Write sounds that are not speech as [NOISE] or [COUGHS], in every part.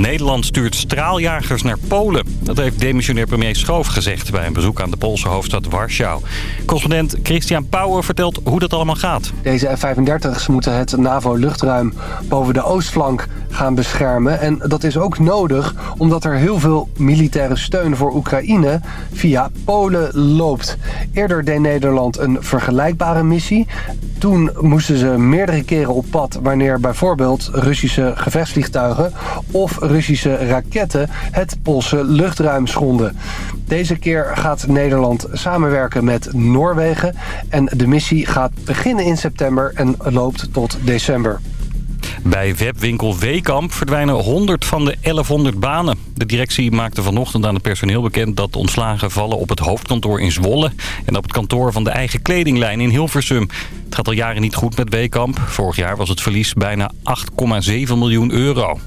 Nederland stuurt straaljagers naar Polen. Dat heeft demissionair premier Schoof gezegd bij een bezoek aan de Poolse hoofdstad Warschau. Correspondent Christian Pauwer vertelt hoe dat allemaal gaat. Deze F-35's moeten het NAVO-luchtruim boven de oostflank gaan beschermen. En dat is ook nodig omdat er heel veel militaire steun voor Oekraïne via Polen loopt. Eerder deed Nederland een vergelijkbare missie. Toen moesten ze meerdere keren op pad wanneer bijvoorbeeld Russische gevechtsvliegtuigen of Russische raketten het Poolse luchtruim schonden. Deze keer gaat Nederland samenwerken met Noorwegen en de missie gaat beginnen in september en loopt tot december. Bij webwinkel Weekamp verdwijnen 100 van de 1100 banen. De directie maakte vanochtend aan het personeel bekend dat ontslagen vallen op het hoofdkantoor in Zwolle... en op het kantoor van de eigen kledinglijn in Hilversum. Het gaat al jaren niet goed met Weekamp. Vorig jaar was het verlies bijna 8,7 miljoen euro.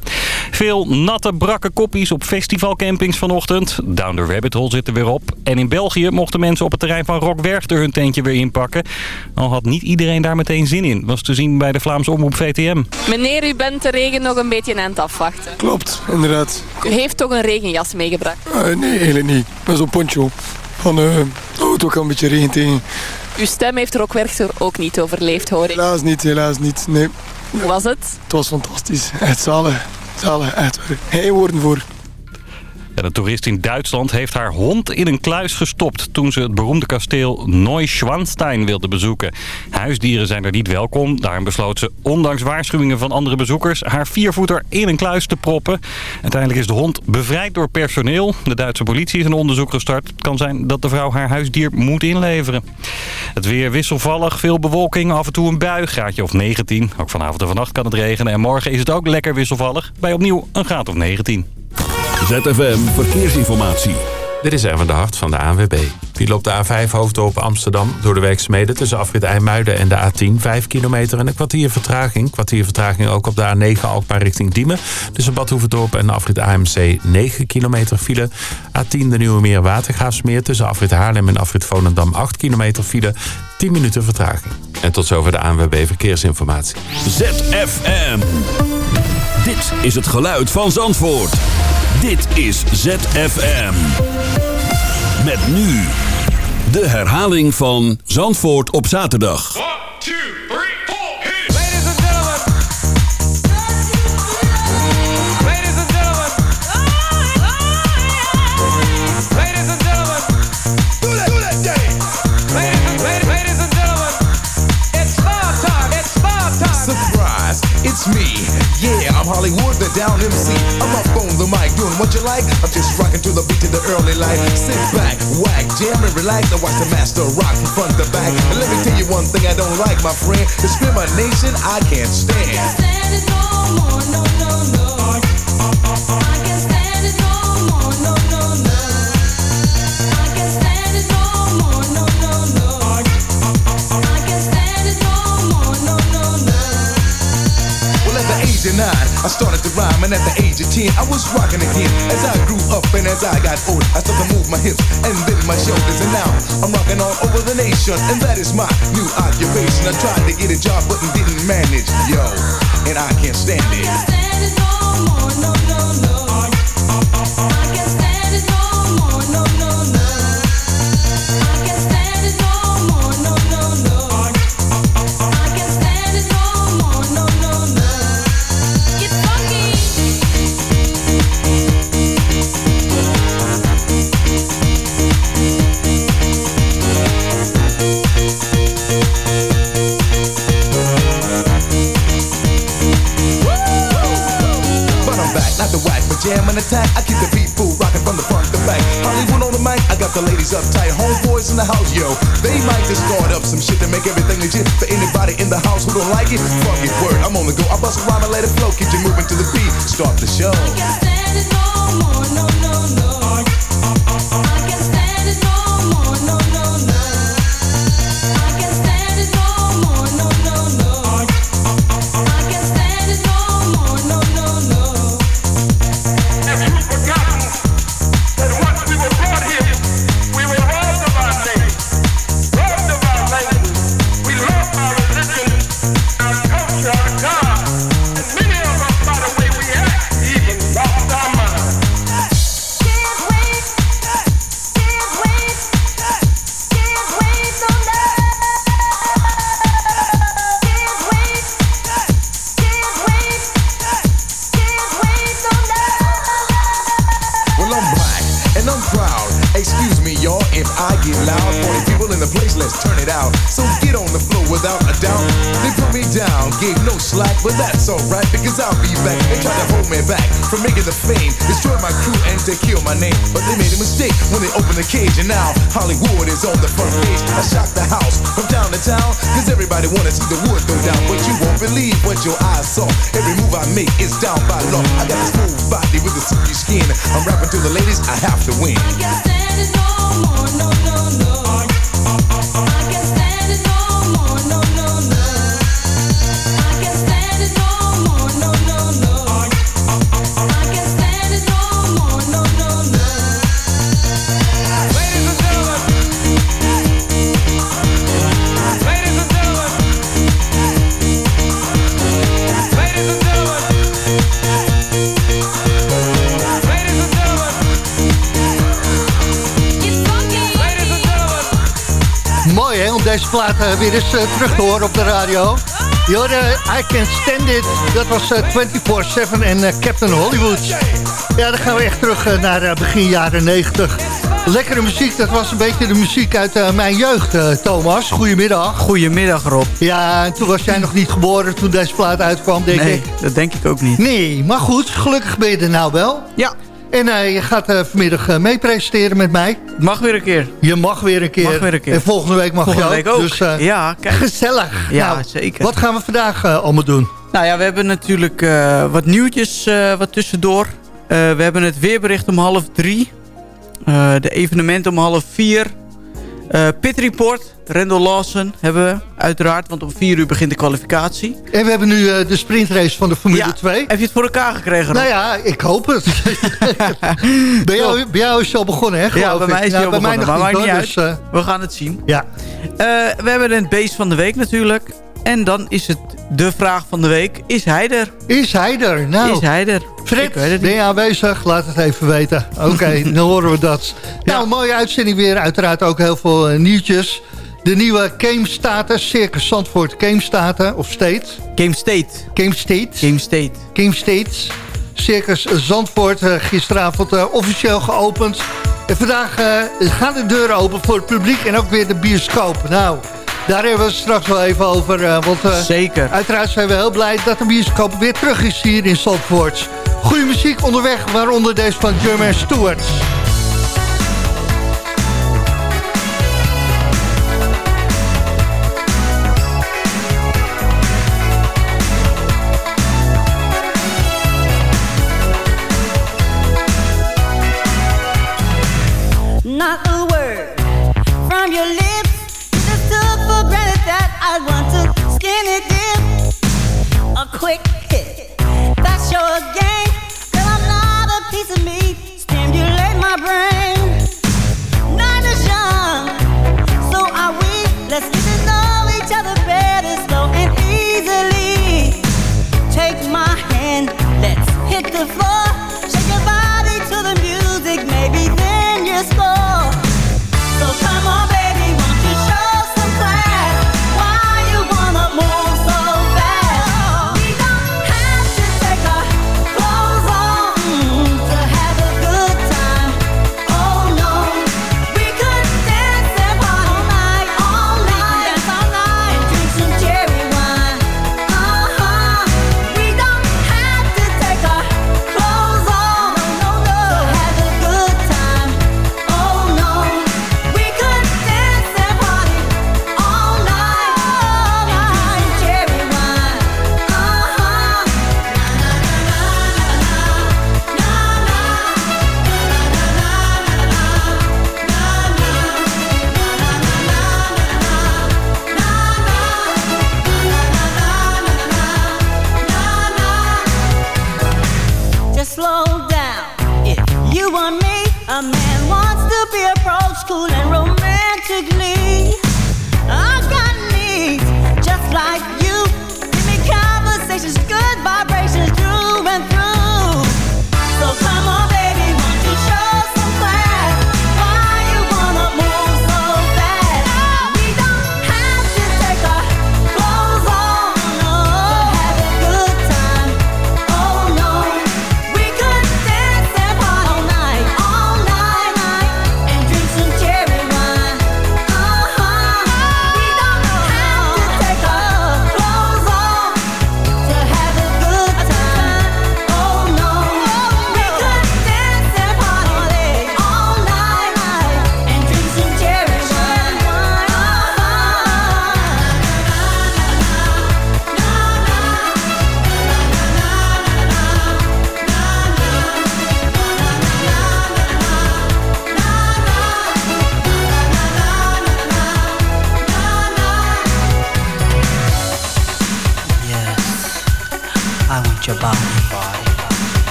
Veel natte, brakke koppies op festivalcampings vanochtend. Down the Rabbit Hole zit er weer op. En in België mochten mensen op het terrein van Rock Werchter hun tentje weer inpakken. Al had niet iedereen daar meteen zin in. Was te zien bij de Vlaamse Omroep VTM. Meneer, u bent de regen nog een beetje aan het afwachten. Klopt, inderdaad. U heeft toch een regenjas meegebracht? Uh, nee, eigenlijk niet. Dat zo'n poncho. Van, uh, oh, toch een beetje regen tegen. Uw stem heeft Rockwerchter ook niet overleefd, hoor ik. Helaas niet, helaas niet, nee. Hoe was het? Het was fantastisch. Het zalig. Zalig, echt. Geen woorden voor. En een toerist in Duitsland heeft haar hond in een kluis gestopt... toen ze het beroemde kasteel Neuschwanstein wilde bezoeken. Huisdieren zijn er niet welkom. Daarom besloot ze, ondanks waarschuwingen van andere bezoekers... haar viervoeter in een kluis te proppen. Uiteindelijk is de hond bevrijd door personeel. De Duitse politie is een onderzoek gestart. Het kan zijn dat de vrouw haar huisdier moet inleveren. Het weer wisselvallig, veel bewolking, af en toe een bui. Graadje of 19. Ook vanavond en vannacht kan het regenen. En morgen is het ook lekker wisselvallig. Bij opnieuw een graad of 19. ZFM Verkeersinformatie. Dit is Erwin de Hart van de ANWB. Die loopt de A5 hoofddorp Amsterdam door de werkzaamheden tussen afrit IJmuiden en de A10. 5 kilometer en een kwartier vertraging. Kwartier vertraging ook op de A9 Alkmaar richting Diemen. Tussen Badhoevedorp en afrit AMC 9 kilometer file. A10 de Nieuwe Meer Watergraafsmeer tussen afrit Haarlem en afrit Volendam 8 kilometer file. 10 minuten vertraging. En tot zover de ANWB Verkeersinformatie. ZFM. Dit is het geluid van Zandvoort. Dit is ZFM. Met nu de herhaling van Zandvoort op zaterdag. 1, 2, Me. Yeah, I'm Hollywood, the down MC. I'm up on the mic, doing what you like. I'm just rocking to the beat to the early light. Sit back, whack, jam and relax. Now watch the master rock from front to back. And let me tell you one thing I don't like, my friend. Discrimination I can't stand. I can't stand it no more, no, no, no. I can't stand it no more, no, no, age of nine, I started to rhyme, and at the age of ten, I was rocking again. As I grew up and as I got older, I started to move my hips and then my shoulders, and now I'm rocking all over the nation, and that is my new occupation. I tried to get a job, but didn't manage, yo, and I can't stand I it. can't stand it no more, no, no, no. Attack. I keep the beat full, rocking from the front to back. Hollywood on the mic, I got the ladies uptight. Homeboys in the house, yo. They might just start up some shit to make everything legit. For anybody in the house who don't like it, fuck it, word. I'm on the go. I bust a rhyme and let it flow. Keep you moving to the beat. Start the show. Hollywood is on the front page. I shocked the house from town to town, cause everybody wanna see the wood go down. But you won't believe what your eyes saw. Every move I make is down by law. I got this smooth body with a silky skin. I'm rapping to the ladies, I have to win. Mooi hè, om deze plaat eh, weer eens eh, terug te horen op de radio. Je hoorde I Can Stand It, dat was eh, 24-7 en eh, Captain Hollywood. Ja, dan gaan we echt terug eh, naar eh, begin jaren 90. Lekkere muziek, dat was een beetje de muziek uit eh, mijn jeugd, eh, Thomas. Goedemiddag. Goedemiddag Rob. Ja, en toen was jij nog niet geboren toen deze plaat uitkwam, denk nee, ik. dat denk ik ook niet. Nee, maar goed, gelukkig ben je er nou wel. Ja. En eh, je gaat eh, vanmiddag uh, mee presenteren met mij. Mag weer een keer. Je mag weer een keer. Mag weer een keer. En volgende week mag Volgende je ook. week ook. Dus, eh, ja, kijk. [LAUGHS] Gezellig. Ja, Nou, zeker. Wat gaan we vandaag eh, allemaal doen? Nou ja, we hebben natuurlijk eh, wat nieuwtjes eh, wat tussendoor. Eh, we hebben het weerbericht om half drie. Eh, de evenementen om half vier. Eh Pit Report, Rendel Lawson hebben we uiteraard. Want om vier uur begint de kwalificatie. En we hebben nu eh, de sprintrace van de Formule Ja, 2. Heb je het voor elkaar gekregen? Nou ja, ik hoop het. [LAUGHS] [LAUGHS] bij, jou, bij jou is het al begonnen, hè? Ja, bij mij is Nou, het al bij mij begonnen, nog maar niet, niet uit. dus, We gaan het zien. ja. Eh, we hebben het beest van de week natuurlijk. En dan is het de vraag van de week. Is hij er? Is hij er? Nou, Is hij er? Fred, ben je aanwezig? Laat het even weten. Oké, [LAUGHS] dan horen we dat. Nou, mooie uitzending weer. Uiteraard ook heel veel eh, nieuwtjes. De nieuwe Game Status, Circus Zandvoort Game Status, of State. Game State. Game State. Game State. Game States. Circus Zandvoort eh, gisteravond eh, officieel geopend. En vandaag gaan de deuren open voor het publiek en ook weer de bioscoop. Nou, daar hebben we het straks wel even over. want Zeker. uiteraard zijn we heel blij dat de bioscoop weer terug is hier in Zandvoort. Goede muziek onderweg, waaronder deze van Jermaine Stewart.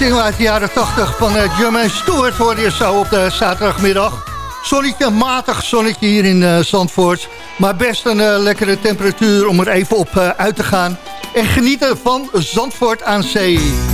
single uit de jaren 80 van uh, en Stewart hoorde je zo op de zaterdagmiddag. Zonnetje, matig zonnetje hier in uh, Zandvoort. Maar best een eh, lekkere temperatuur om er even op uit te gaan. En genieten van Zandvoort aan zee.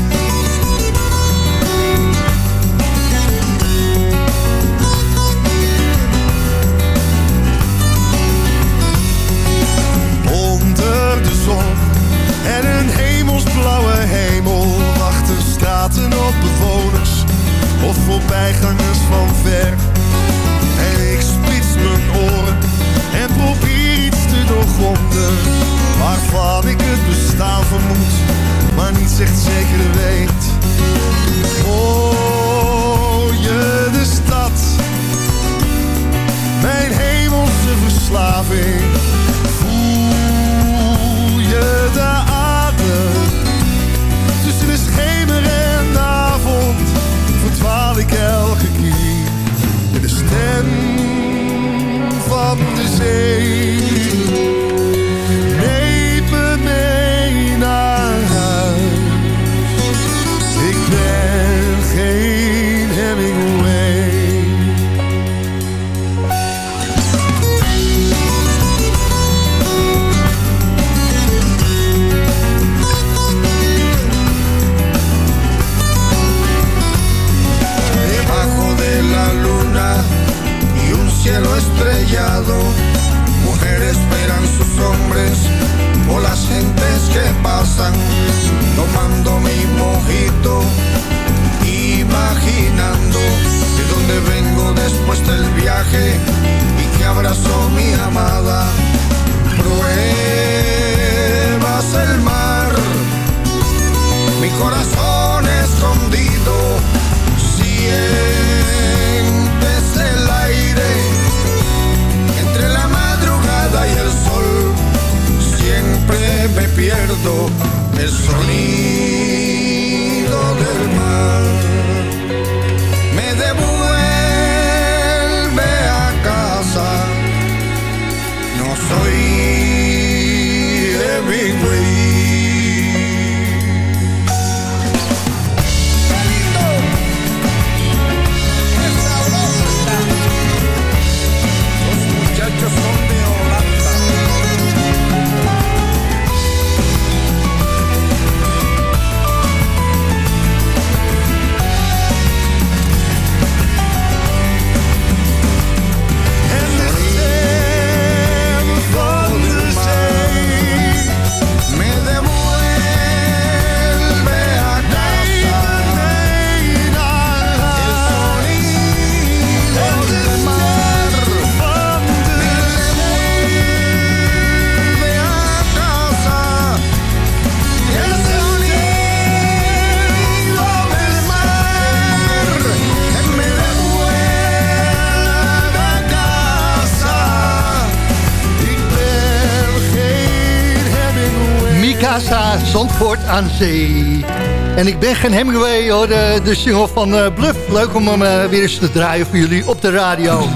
En ik ben geen Hemingway, hoor, eh, de, de van uh, Bluff. Leuk om hem eh, weer eens te draaien voor jullie op de radio.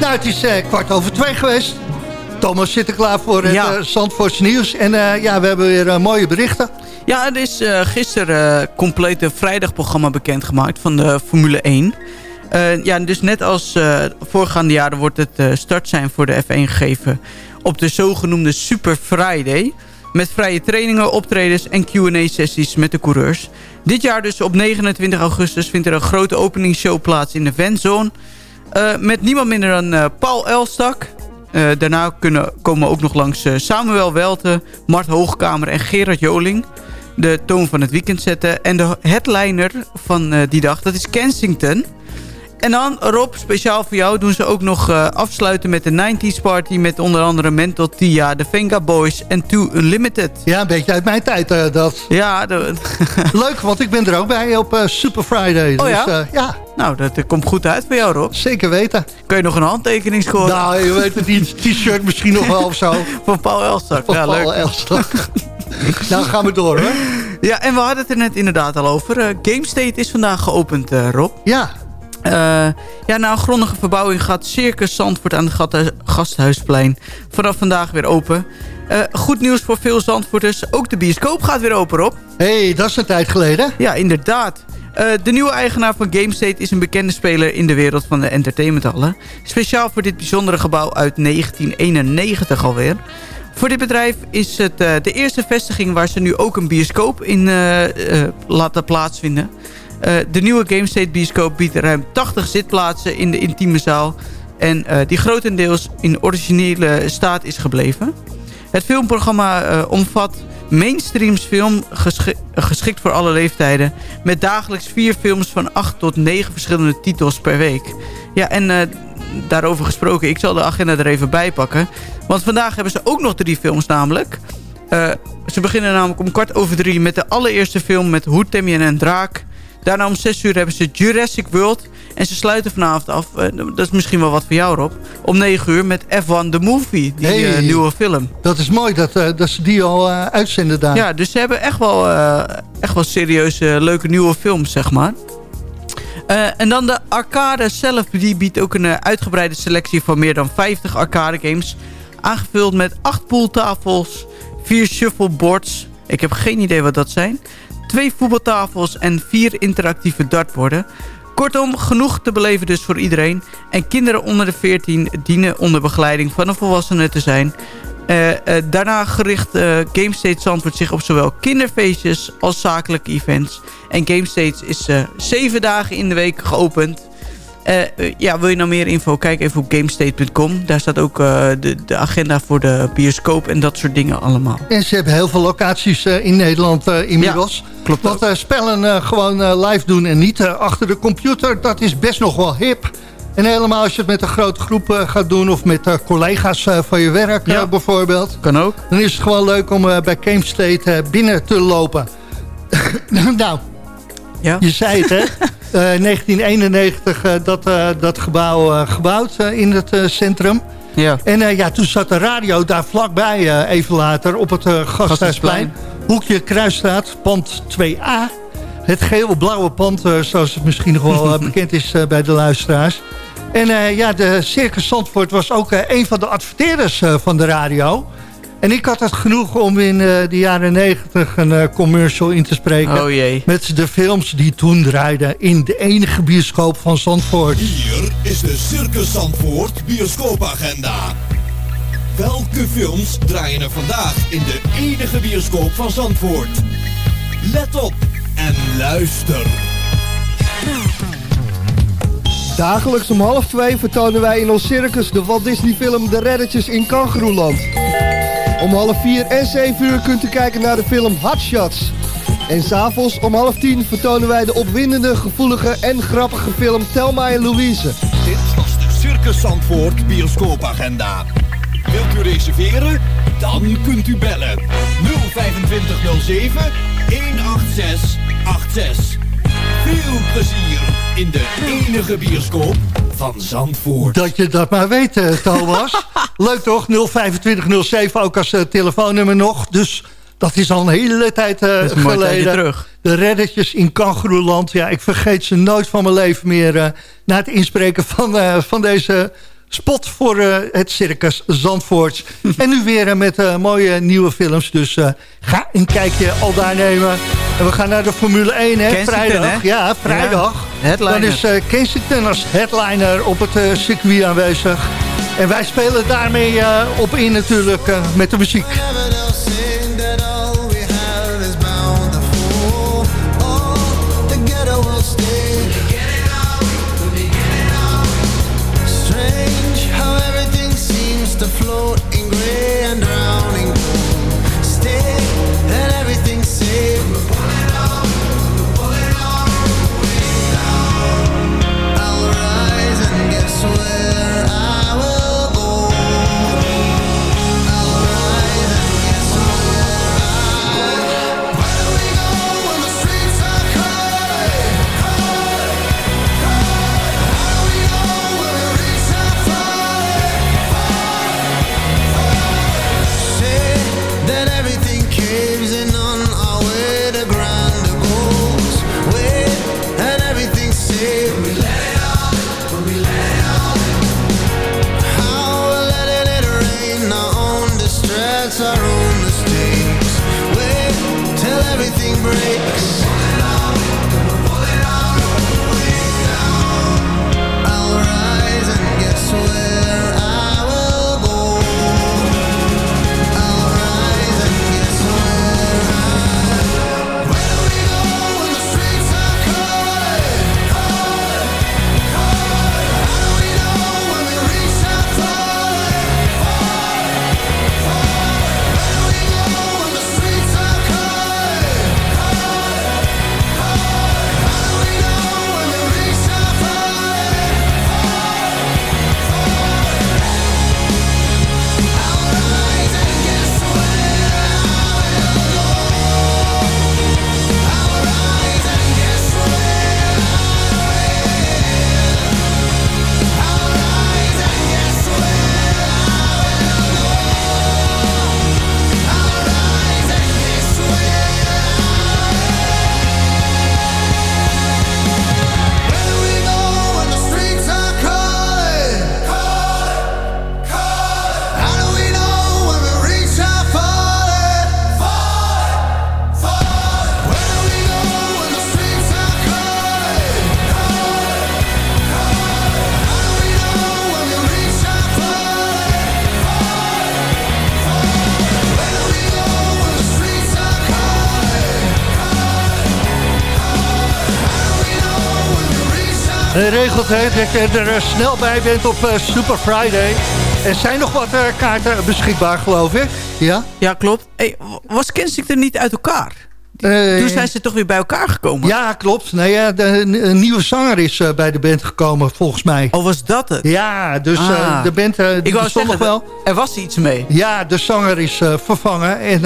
Nou, het is uh, kwart over twee geweest. Thomas zit er klaar voor het ja. Nieuws. En ja, we hebben weer mooie berichten. Ja, er is gisteren compleet een vrijdagprogramma bekendgemaakt van de Formule 1. ja, dus net als voorgaande jaren wordt het start zijn voor de F1 gegeven op de zogenoemde Super Friday... Met vrije trainingen, optredens en Q&A-sessies met de coureurs. Dit jaar dus op 29 augustus vindt er een grote openingsshow plaats in de Fanzone. Eh, met niemand minder dan eh, Paul Elstak. Eh, daarna kunnen, komen ook nog langs Samuel Welte, Mart Hoogkamer en Gerard Joling. De toon van het weekend zetten. En de headliner van die dag, dat is Kensington. En dan, Rob, speciaal voor jou doen ze ook nog eh, afsluiten met de 90s party... met onder andere Mental Tia, de Venga Boys en Too Unlimited. Ja, een beetje uit mijn tijd eh, dat. Ja, de- [LAUGHS] Leuk, want ik ben er ook bij op eh, Super Friday. Oh ja? Dus, eh, ja, nou, dat komt goed uit voor jou, Rob. zeker weten. Kun je nog een handtekening scoren? Nou, je weet het niet. [LAUGHS] T-shirt misschien nog wel of zo. [LAUGHS] Van Paul Elstak. Van ja, Paul leuk. Elstak. nou, gaan we door, hoor. Ja, en we hadden het er net inderdaad al over. GameState is vandaag geopend, Rob. Ja, Eh, ja, na een grondige verbouwing gaat Circus Zandvoort aan het Gasthuisplein vanaf vandaag weer open. Eh, goed nieuws voor veel Zandvoorters. Ook de bioscoop gaat weer open, Rob. hey, dat is een tijd geleden. Ja, inderdaad. Eh, de nieuwe eigenaar van GameState is een bekende speler in de wereld van de entertainmenthallen. Speciaal voor dit bijzondere gebouw uit 1991 alweer. Voor dit bedrijf is het de eerste vestiging waar ze nu ook een bioscoop in laten plaatsvinden. Eh, de nieuwe GameState bioscoop biedt ruim 80 zitplaatsen in de intieme zaal. En eh, die grotendeels in originele staat is gebleven. Het filmprogramma eh, omvat mainstreams film geschi- geschikt voor alle leeftijden. Met dagelijks vier films van acht tot negen verschillende titels per week. Ja, en daarover gesproken, ik zal de agenda er even bij pakken. Want vandaag hebben ze ook nog drie films namelijk. Ze beginnen namelijk om kwart over drie met de allereerste film met Hoe tem je een draak. Daarna om zes uur hebben ze Jurassic World. En ze sluiten vanavond af, eh, dat is misschien wel wat voor jou Rob... om negen uur met F1 The Movie, die Hey. eh, nieuwe film. Dat is mooi dat, eh, dat ze die al eh, uitzenden daar. Ja, dus ze hebben echt wel, echt wel serieuze, leuke nieuwe films, zeg maar. En dan de arcade zelf. Die biedt ook een uitgebreide selectie van meer dan 50 arcade games. Aangevuld met 8 pooltafels, 4 shuffleboards. Ik heb geen idee wat dat zijn. 2 voetbaltafels en 4 interactieve dartborden. Kortom, genoeg te beleven dus voor iedereen. En kinderen onder de 14 dienen onder begeleiding van een volwassene te zijn. Eh, eh, daarna gericht eh GameState Zandvoort zich op zowel kinderfeestjes als zakelijke events. En GameState is zeven dagen in de week geopend. Eh, eh, ja, wil je nou meer info? Kijk even op gamestate.com. Daar staat ook eh, de, de agenda voor de bioscoop en dat soort dingen allemaal. En ze hebben heel veel locaties in Nederland inmiddels. klopt Want eh, spellen gewoon live doen en niet achter de computer, dat is best nog wel hip. En helemaal als je het met een grote groep gaat doen of met collega's van je werk Ja. bijvoorbeeld. Kan ook. Dan is het gewoon leuk om bij Game State eh, binnen te lopen. [LAUGHS] nou, Ja? je zei het hè. [LAUGHS] Eh, 1991 eh, dat, eh, dat gebouw eh, gebouwd eh, in het eh, centrum. Ja. En eh, ja, toen zat de radio daar vlakbij, eh, even later, op het eh, Gasthuisplein. Hoekje Kruisstraat, pand 2A. Het geel-blauwe pand, eh, zoals het misschien nog wel [LAUGHS] eh, bekend is eh, bij de luisteraars. En eh, ja, de Circus Zandvoort was ook eh, een van de adverteerders eh, van de radio. En ik had het genoeg om in eh, de jaren 90 een eh, commercial in te spreken. Oh jee. Met de films die toen draaiden in de enige bioscoop van Zandvoort. Hier is de Circus Zandvoort bioscoopagenda. Welke films draaien er vandaag in de enige bioscoop van Zandvoort? Let op en luister. Dagelijks om half twee vertonen wij in ons circus de Walt Disney film De Reddetjes in Kangeroeland. Om half vier en zeven uur kunt u kijken naar de film Hot Shots. En s'avonds om half tien vertonen wij de opwindende, gevoelige en grappige film Telma en Louise. Dit was de Circus Zandvoort bioscoopagenda. Wilt u reserveren? Dan kunt u bellen 02507 18686. In de enige bioscoop van Zandvoort. Dat je dat maar weet, eh, Thomas. [LAUGHS] Leuk toch? 02507 ook als eh, telefoonnummer nog. Dus dat is al een hele tijd eh, Dat is een mooi tijdje geleden. terug. De reddetjes in Kangeroeland. Ja, ik vergeet ze nooit van mijn leven meer... eh, na het inspreken van, eh, van deze spot voor eh, het Circus Zandvoort. [LAUGHS] en nu weer met eh, mooie nieuwe films. Dus eh, ga een kijkje al daar nemen. En we gaan naar de Formule 1, hè? Kensington, vrijdag. hè? Ja, vrijdag. Headliner. Dan is eh, Kensington als headliner op het eh, circuit aanwezig. En wij spelen daarmee eh, op in natuurlijk eh, met de muziek. Regelt hè, dat je er eh, snel bij bent op eh, Super Friday. Er zijn nog wat eh, kaarten beschikbaar, geloof ik. Ja? Ja, klopt. Hey, was Kensington niet uit elkaar? Eh, Toen zijn ze toch weer bij elkaar gekomen? Ja, klopt. Nee, ja, de, een nieuwe zanger is eh, bij de band gekomen, volgens mij. Oh, was dat het? Ja, dus Ah. eh, de band Ik wou bestond zeggen, nog wel. er was iets mee. Ja, de zanger is vervangen. En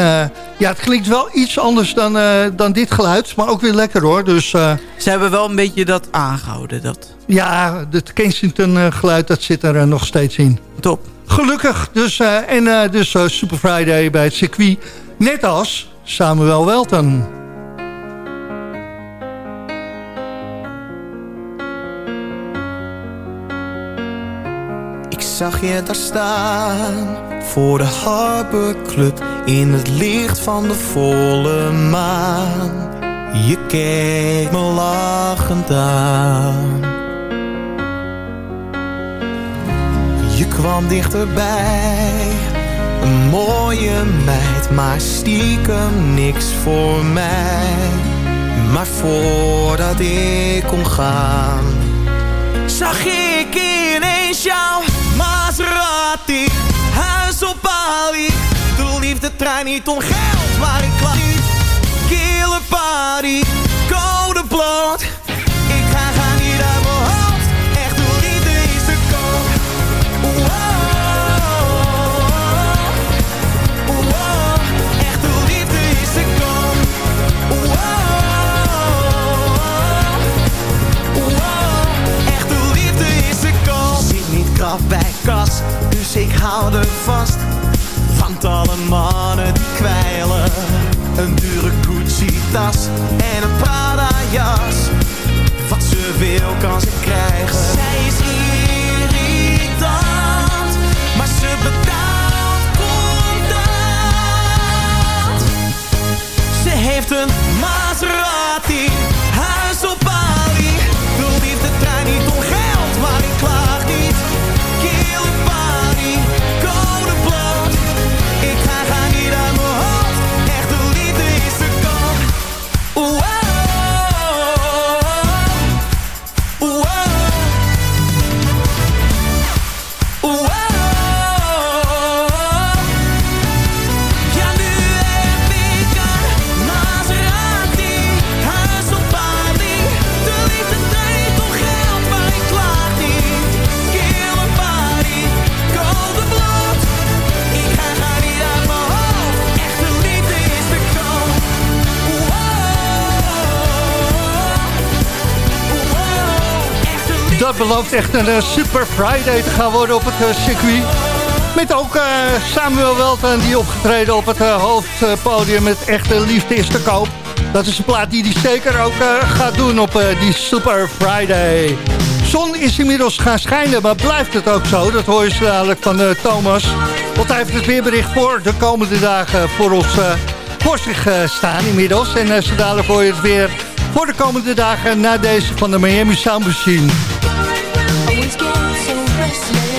ja, het klinkt wel iets anders dan, dan dit geluid. Maar ook weer lekker hoor. Dus Ze hebben wel een beetje dat aangehouden. Dat. ja, het Kensington geluid dat zit er nog steeds in. Top. Gelukkig. Dus, en dus Super Friday bij het circuit. Net als Samuel Welton. Ik zag je daar staan voor de Harbor Club in het licht van de volle maan. Je keek me lachend aan. Je kwam dichterbij, een mooie meid, maar stiekem niks voor mij. Maar voordat ik kon gaan, zag ik ineens jouw Maserati. Huis op Bali, de liefde trein niet om geld, maar ik kwam niet. Killer party, code bloot. Krap bij kas, dus ik hou er vast. Want alle mannen die kwijlen. Een dure Gucci-tas en een Prada-jas. Wat ze wil kan ze krijgen. Zij is irritant. betaald contant. Ze heeft een Maserati, belooft echt een eh, Super Friday te gaan worden op het eh, circuit. Met ook eh, Samuel Welten die opgetreden op het hoofdpodium met Echte Liefde is te koop. Dat is een plaat die hij zeker ook gaat doen op die Super Friday. Zon is inmiddels gaan schijnen, maar blijft het ook zo? Dat hoor je zo dadelijk van Thomas. Want hij heeft het weerbericht voor de komende dagen voor ons voor zich staan inmiddels. En eh, zo dadelijk je het weer voor de komende dagen na deze van de Miami Sound Machine. Slow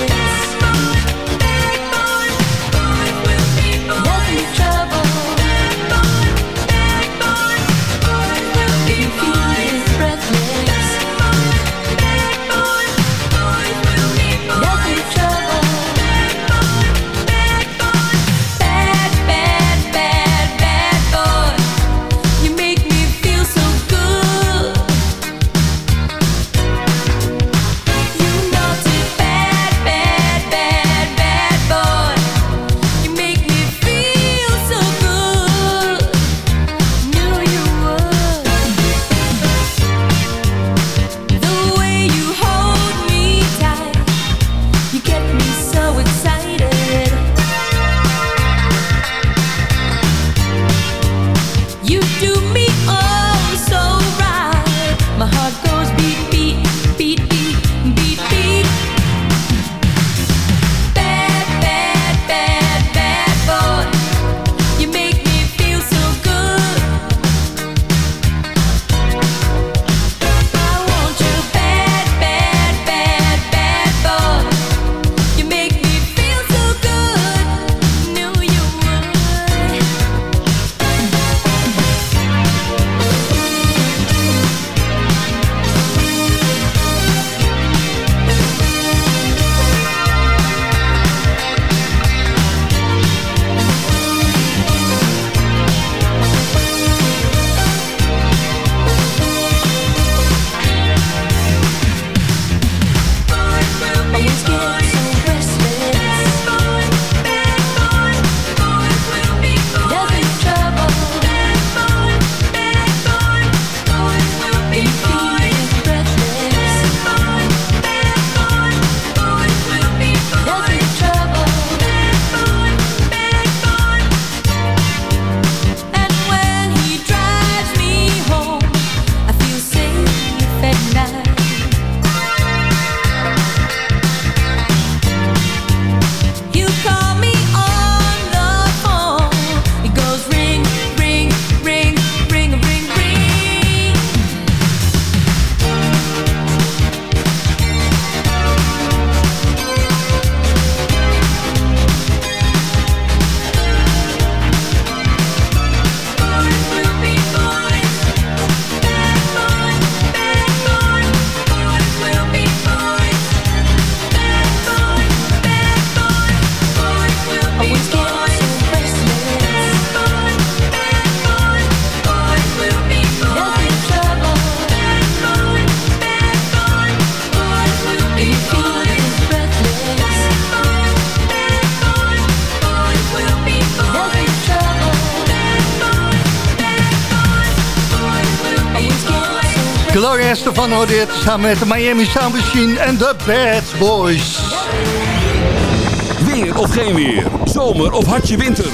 Hoorde samen met de Miami Sound Machine en de Bad Boys. Weer of geen weer. Zomer of hartje winter.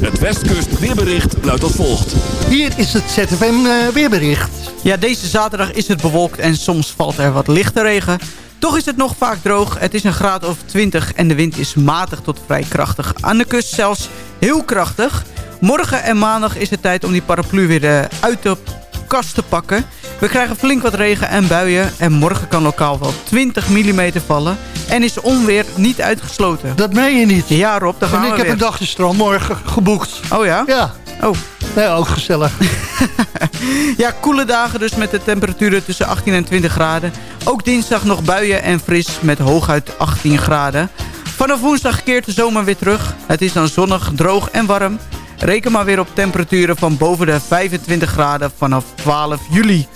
Het Westkust weerbericht luidt als volgt. Hier is het ZFM eh, weerbericht. Ja, deze zaterdag is het bewolkt en soms valt er wat lichte regen. Toch is het nog vaak droog. Het is een graad of 20 en de wind is matig tot vrij krachtig. Aan de kust zelfs heel krachtig. Morgen en maandag is het tijd om die paraplu weer eh, uit de kast te pakken. We krijgen flink wat regen en buien. En morgen kan lokaal wel 20 mm vallen. En is onweer niet uitgesloten. Dat meen je niet? Ja Rob, daar gaan En we ik heb een dagje strand morgen geboekt. Oh ja? Ja. Oh. Nee, ook gezellig. [LAUGHS] Ja, koele dagen dus met de temperaturen tussen 18 en 20 graden. Ook dinsdag nog buien en fris met hooguit 18 graden. Vanaf woensdag keert de zomer weer terug. Het is dan zonnig, droog en warm. Reken maar weer op temperaturen van boven de 25 graden vanaf 12 juli.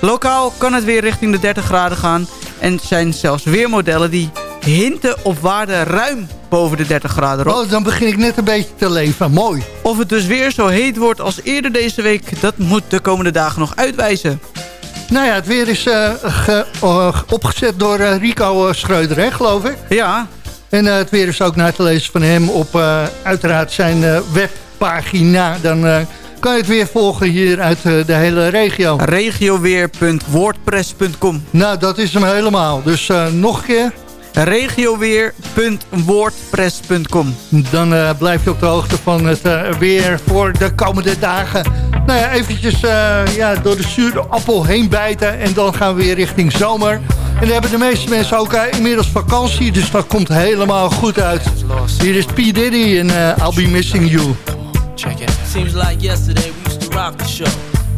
Lokaal kan het weer richting de 30 graden gaan. En zijn zelfs weer modellen die hinten op waarde ruim boven de 30 graden. Rob. Oh, dan begin ik net een beetje te leven. Mooi. Of het dus weer zo heet wordt als eerder deze week... dat moet de komende dagen nog uitwijzen. Nou ja, het weer is eh, ge- eh, opgezet door eh, Rico Schreuder, hè, geloof ik. Ja. En het weer is ook na te lezen van hem op uiteraard zijn eh, webpagina. Dan eh, kan je het weer volgen hier uit eh, de hele regio. Regioweer.wordpress.com Nou, dat is hem helemaal. Dus eh, nog een keer. Regioweer.wordpress.com Dan blijf je op de hoogte van het weer voor de komende dagen. Nou ja, eventjes ja, door de zure appel heen bijten. En dan gaan we weer richting zomer. En dan hebben de meeste mensen ook inmiddels vakantie. Dus dat komt helemaal goed uit. Hier is P. Diddy en I'll Be Missing You. Seems like yesterday we used to rock the show.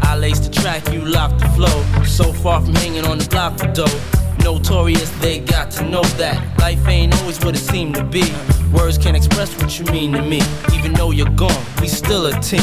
I laced the track, you locked the flow. So far from hanging on the block for dough. Notorious, they got to know that life ain't always what it seemed to be. Words can't express what you mean to me. Even though you're gone, we still a team.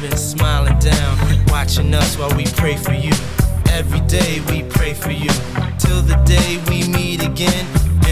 Heaven smiling down, watching us while we pray for you. Every day we pray for you. Till the day we meet again.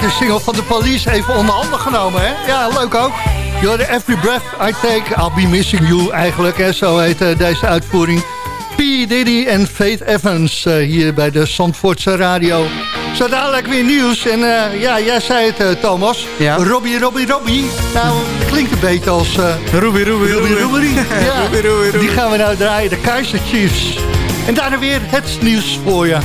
De single van de police even onder handen genomen, hè? Ja, leuk ook. You're every breath I take, I'll be missing you eigenlijk, hè? Zo heet eh, deze uitvoering. P. Diddy en Faith Evans eh, hier bij de Zandvoortse Radio. Zo dadelijk weer nieuws. En eh, ja, jij zei het, Thomas. Ja. Robbie, Robbie, Robbie. Nou, klinkt een beetje als... eh Robbie, Robbie, Robbie, Robbie. [LAUGHS] Ja, die gaan we nou draaien. De Kaiser Chiefs. En daarna weer het nieuws voor je.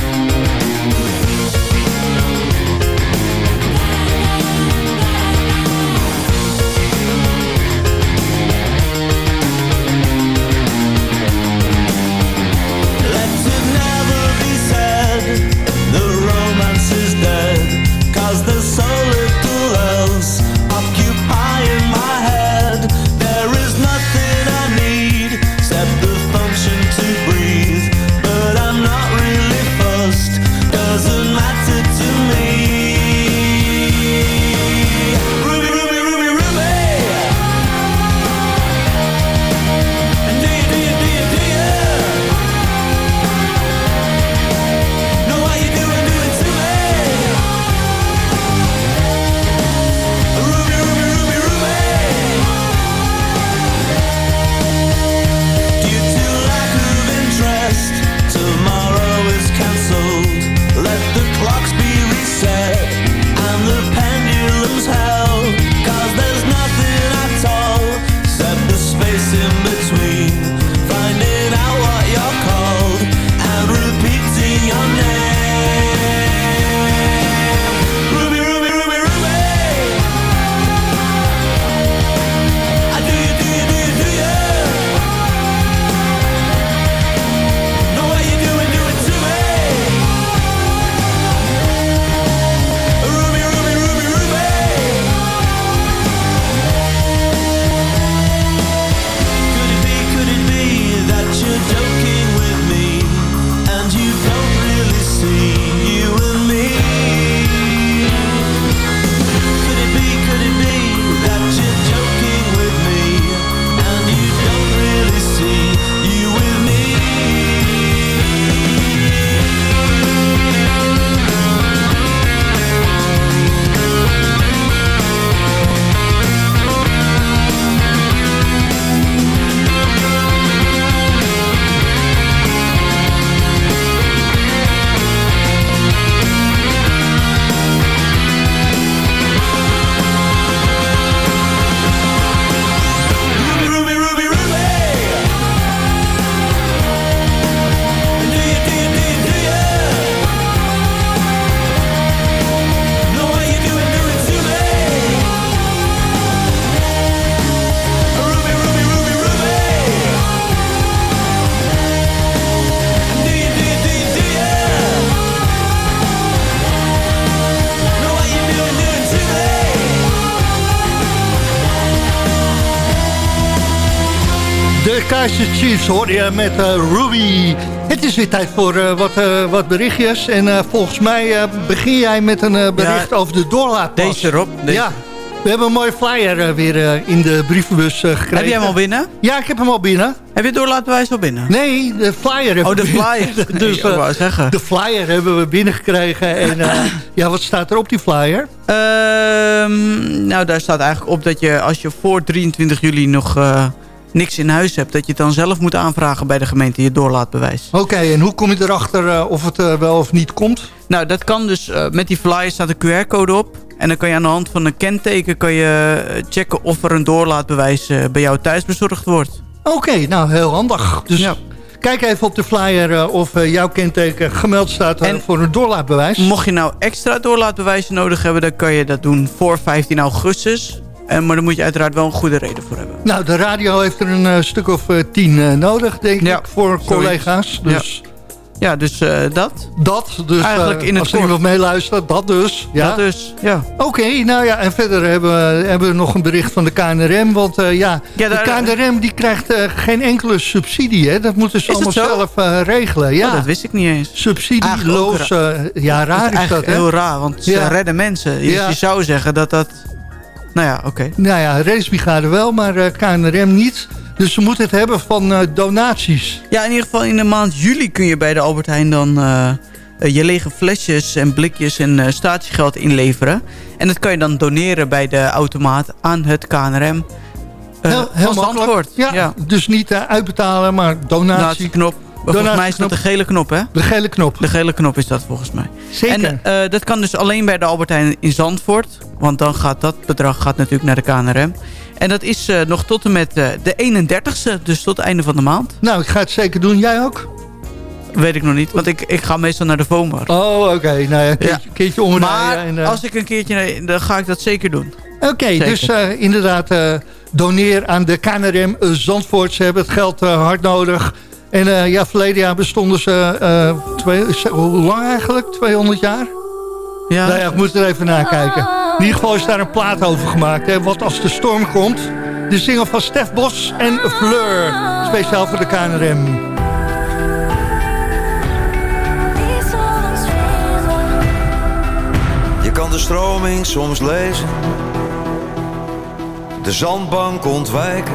Je met eh, Ruby. Het is weer tijd voor eh, wat, eh, wat berichtjes. En volgens mij begin jij met een bericht over de doorlaatpas. Deze Rob. Deze. Ja, we hebben een mooie flyer weer in de brievenbus gekregen. Heb jij hem al binnen? Ja, ik heb hem al binnen. Heb je het doorlaatbewijs al binnen? Nee, de flyer Oh, de flyer. [LAUGHS] dus Ik wou eh, zeggen. de flyer hebben we binnengekregen. En [COUGHS] ja, wat staat er op die flyer? Ehm, nou, daar staat eigenlijk op dat je als je voor 23 juli nog niks in huis hebt... dat je het dan zelf moet aanvragen bij de gemeente, je doorlaatbewijs. Oké, en hoe kom je erachter eh, of het eh, wel of niet komt? Nou, dat kan dus, eh, met die flyer staat een QR-code op. En dan kan je aan de hand van een kenteken kan je checken of er een doorlaatbewijs bij jou thuis bezorgd wordt. Oké, nou heel handig. Dus kijk even op de flyer of jouw kenteken gemeld staat eh, voor een doorlaatbewijs. Mocht je nou extra doorlaatbewijzen nodig hebben, dan kan je dat doen voor 15 augustus. En, maar daar moet je uiteraard wel een goede reden voor hebben. Nou, de radio heeft er een eh, stuk of eh, tien eh, nodig, denk ik, voor zoiets. collega's. Dus Ja, dus eh, dat. dat. Dus Eigenlijk eh, in het als iemand meeluistert, dat dus. Ja. Dat dus, ja. Oké, nou ja, en verder hebben we, hebben we nog een bericht van de KNRM. Want eh, ja, Ja, daar- de KNRM die krijgt eh, geen enkele subsidie. Hè? Dat moeten ze allemaal zelf eh, regelen. Ja. Oh, dat wist ik niet eens. Subsidieloos. Eh, ja, raar is, dat, hè? heel raar, want ze Ja. redden mensen. Dus Ja. je zou zeggen dat dat... Nou ja, oké. Nou ja, racebrigade wel, maar eh, KNRM niet. Dus ze moeten het hebben van eh, donaties. Ja, in ieder geval in de maand juli kun je bij de Albert Heijn dan... eh, je lege flesjes en blikjes en statiegeld inleveren. En dat kan je dan doneren bij de automaat aan het KNRM. Heel, heel makkelijk. Ja, Dus niet uitbetalen, maar donatie. Donatieknop. Volgens mij is dat de gele knop, hè? De gele knop. De gele knop is dat volgens mij. Zeker. En eh, dat kan dus alleen bij de Albert Heijn in Zandvoort. Want dan gaat dat bedrag gaat natuurlijk naar de KNRM. En dat is eh, nog tot en met eh, de 31ste, dus tot het einde van de maand. Nou, ik ga het zeker doen. Jij ook? Weet ik nog niet, want ik, ik ga meestal naar de Vomar. Oh, oké. Nou ja, een keertje, keertje omrijden. Maar en, eh, als ik een keertje, dan ga ik dat zeker doen. Oké, dus eh, inderdaad, eh, doneer aan de KNRM eh, Zandvoort. Ze hebben het geld eh, hard nodig. En eh, ja, verleden jaar bestonden ze, eh, twee, hoe lang eigenlijk? 200 jaar? Ja. Nou ja, ik moet er even naar kijken. In ieder geval is daar een plaat over gemaakt. Hè, wat als de storm komt. De single van Stef Bos en Fleur. Speciaal voor de KNRM. Je kan de stroming soms lezen, de zandbank ontwijken,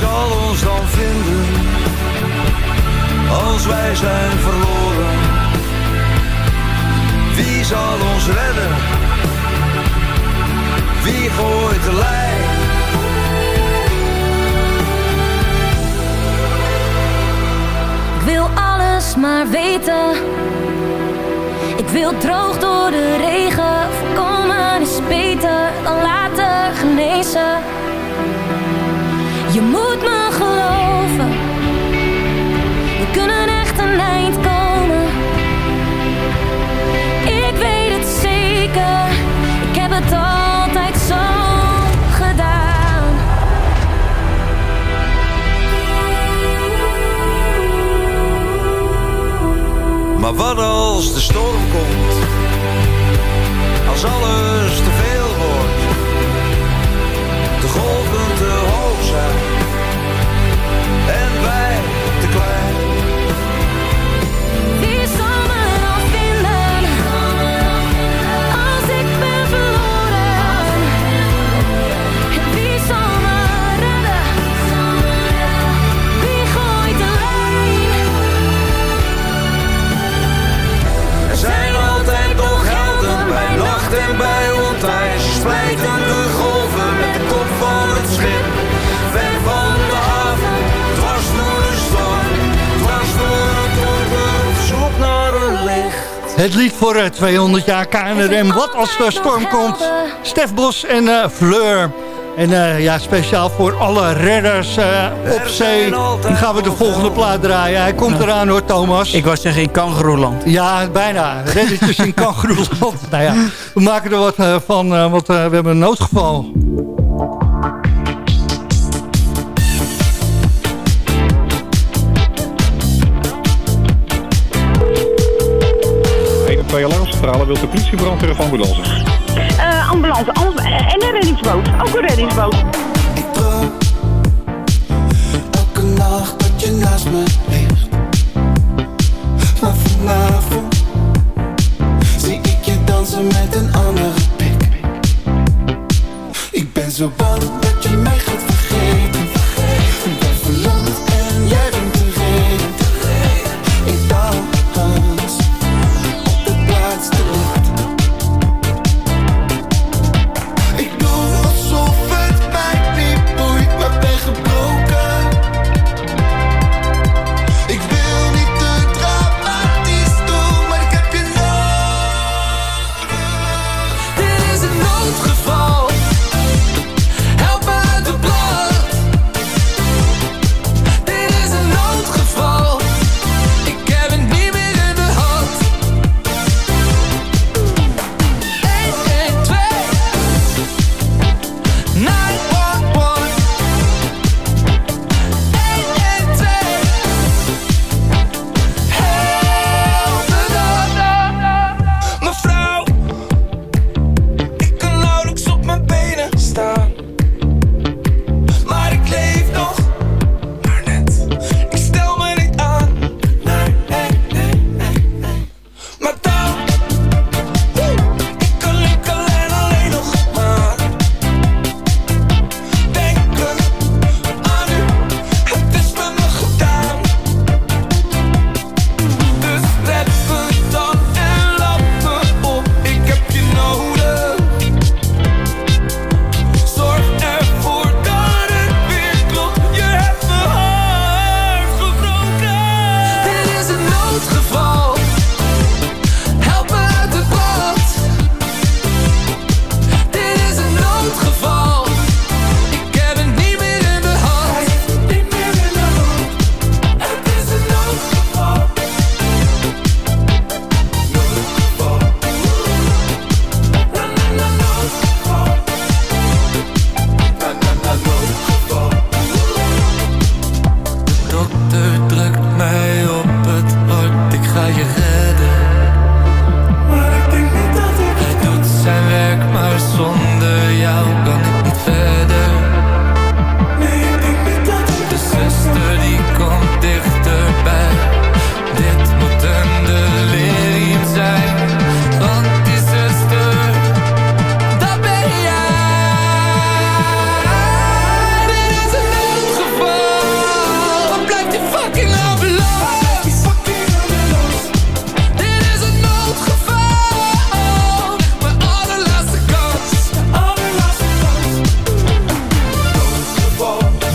zal ons dan vinden als wij zijn verloren? Wie zal ons redden? Wie gooit de lijn? Ik wil alles maar weten. Ik wil droog door de regen. Voorkomen is beter dan later genezen. Je moet me geloven. We kunnen echt een eind komen. Ik weet het zeker. Ik heb het altijd zo gedaan. Maar wat als de storm komt? Als alles te Het lied voor eh, 200 jaar KNRM. Wat als de storm komt? Stef Bos en eh, Fleur. En eh, ja, speciaal voor alle redders eh, op zee. Dan gaan we de volgende plaat draaien. Hij komt eraan hoor, Thomas. Ik wou zeggen in Kangeroeland. Ja, bijna. Reddertjes in [LAUGHS] Kangeroeland. nou ja, we maken er wat eh, van, eh, want eh, we hebben een noodgeval. Alarmcentrale wilt de politie, brandweer of ambulance? Eh, ambulance am- en een reddingsboot. Ook een reddingsboot. Elke nacht dat je naast me ligt Maar vanavond Zie ik je dansen met een andere pik Ik ben zo bang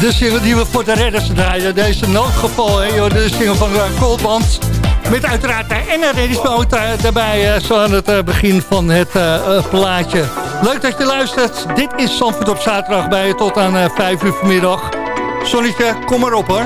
de single die we voor de redders draaien. Deze noodgeval, hè, de single van eh, Koolband. Met uiteraard de ene reddingsboot eh, daarbij, eh, zo aan het begin van het plaatje. Leuk dat je luistert. Dit is Zandvoort op zaterdag bij je tot aan 5 uur vanmiddag. Sonnetje, kom maar op hoor.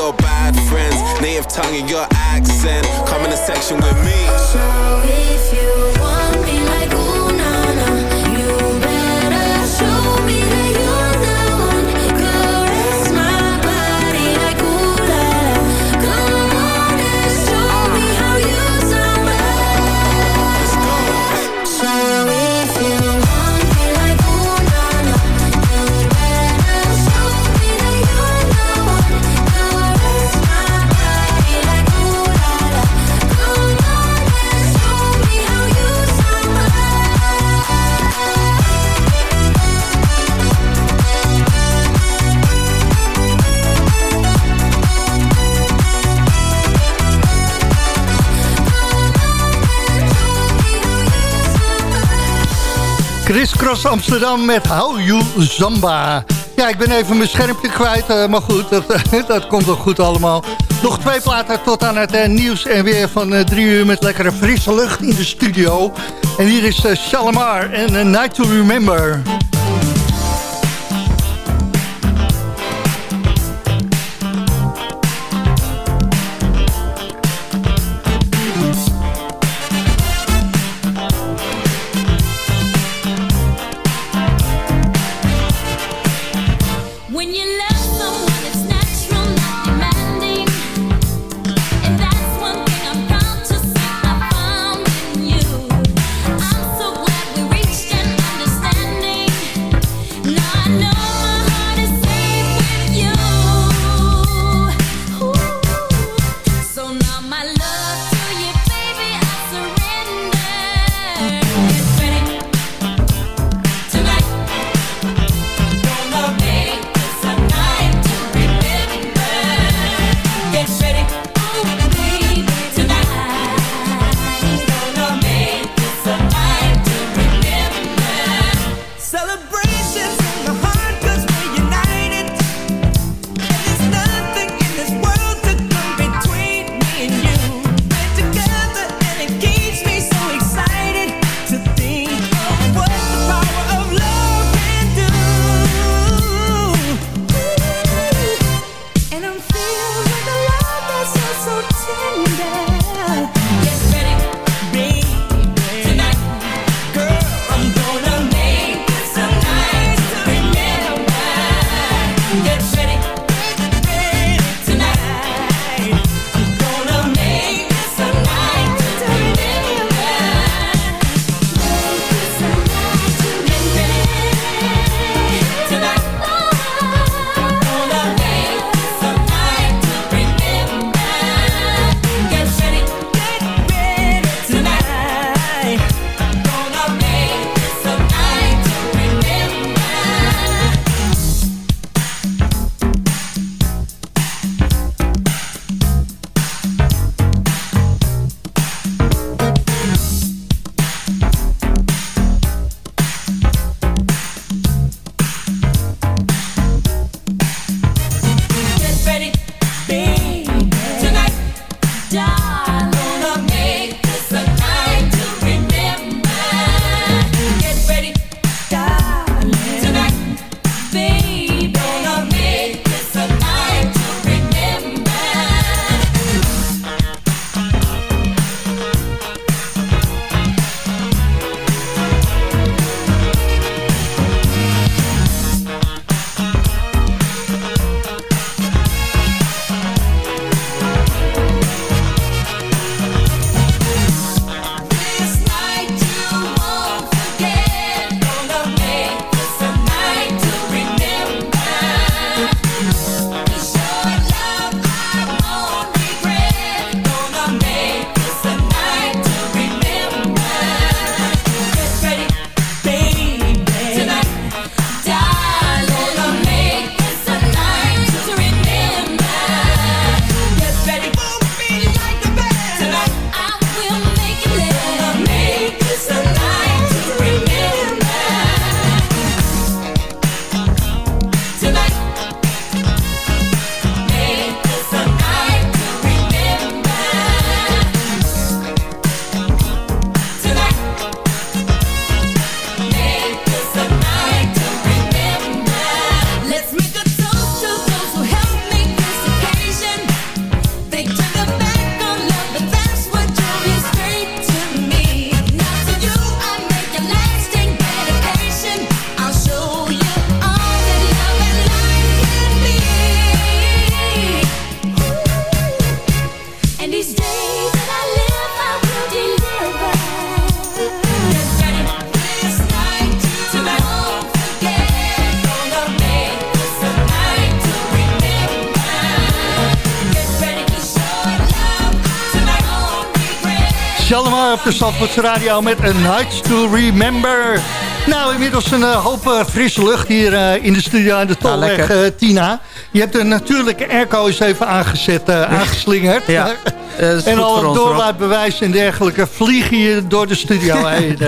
your bad friends, native tongue in your accent. Come in the section with me. So if you Cross Amsterdam met How You Zamba. Ja, ik ben even mijn schermpje kwijt, eh, maar goed, [LAUGHS] dat, komt wel goed allemaal. Nog twee platen tot aan het eh, nieuws en weer van eh, drie uur met lekkere frisse lucht in de studio. En hier is Shalimar en A Night to Remember. De Zandvoortse Radio met A Night to Remember. Nou, inmiddels een eh, hoop eh, frisse lucht hier eh, in de studio aan de Tolweg, lekker. eh, Tina. Je hebt een natuurlijke airco eens even aangezet, aangeslingerd. Ja. [LAUGHS] En al het doorlaatbewijs en dergelijke vliegen hier door de studio [LAUGHS] heen.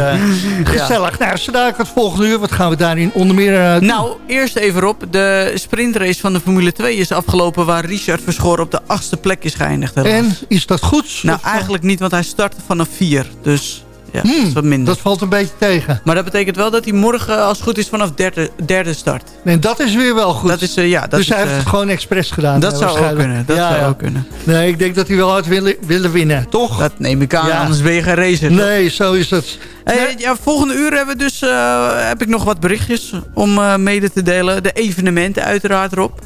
gezellig. Nou, zo dadelijk het volgende uur. Wat gaan we daarin onder meer doen? Nou, eerst even op. De sprintrace van de Formule 2 is afgelopen... waar Richard Verschoor op de achtste plek is geëindigd. helaas. En is dat goed? Nou, eigenlijk niet, want hij startte vanaf vier. Dus ja, Hmm, dat is wat minder. Dat valt een beetje tegen. Maar dat betekent wel dat hij morgen, als het goed is, vanaf derde, derde start. En dat is weer wel goed. Dat is, eh, ja, dat dus is, hij heeft eh, het gewoon expres gedaan. dat eh, zou ook kunnen, dat zou ook kunnen. Nee, ik denk dat hij wel had willen, willen winnen, toch? Dat neem ik aan, anders ben je geen racer. toch? Nee, zo is het. Hey, ja, volgende uur hebben we dus, eh, heb ik nog wat berichtjes om eh, mede te delen. De evenementen uiteraard erop.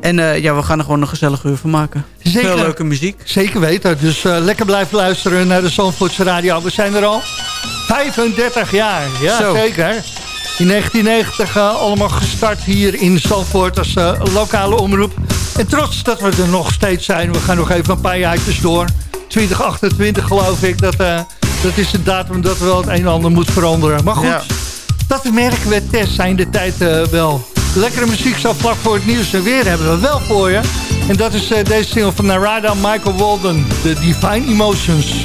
En eh, ja, we gaan er gewoon een gezellig uur van maken. Zeker. Veel leuke muziek. Zeker weten. Dus eh, lekker blijven luisteren naar de Zandvoortse Radio. We zijn er al 35 jaar. Ja, Zo. zeker. In 1990 eh, allemaal gestart hier in Zandvoort als lokale omroep. En trots dat we er nog steeds zijn. We gaan nog even een paar jaartjes door. 2028 geloof ik. Dat, dat is de datum dat wel het een en ander moet veranderen. Maar goed, Ja. dat merken we Tess zijn de tijd wel. Lekkere muziek zo vlak voor het nieuws en weer hebben we wel voor je. En dat is eh, deze single van Narada Michael Walden, The Divine Emotions.